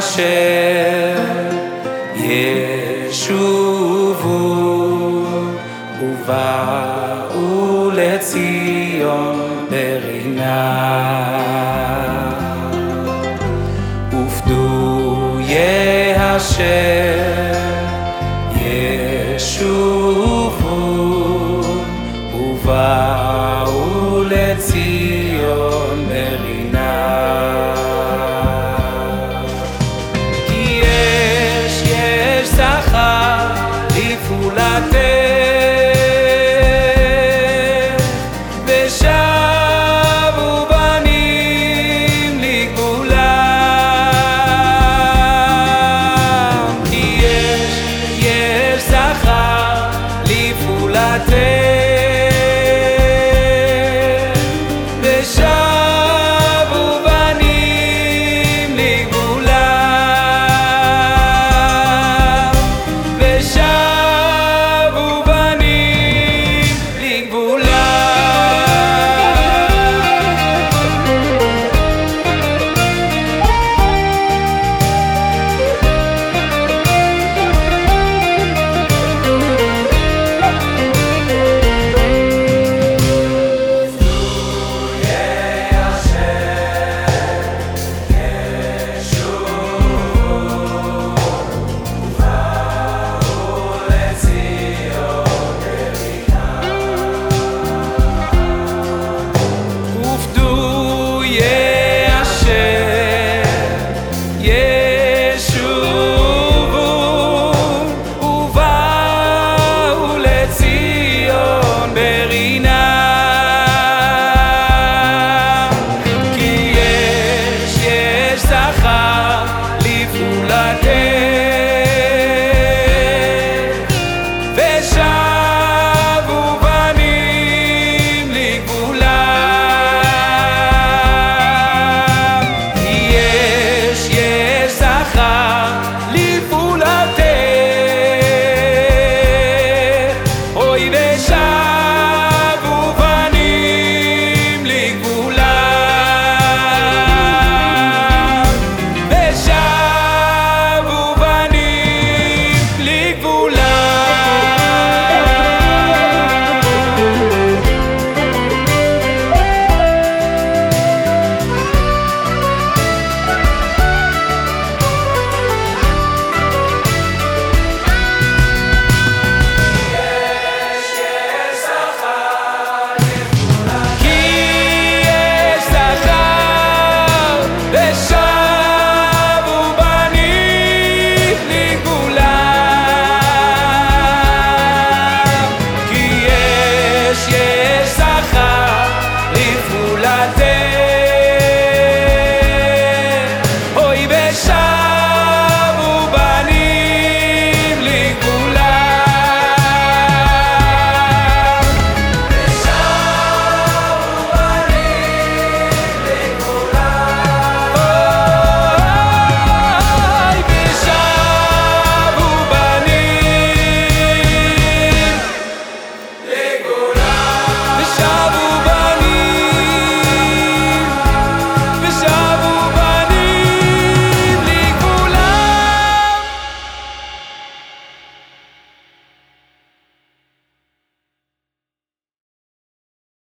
אשר ישובו ובאו לציון ברינה ופדויי אשר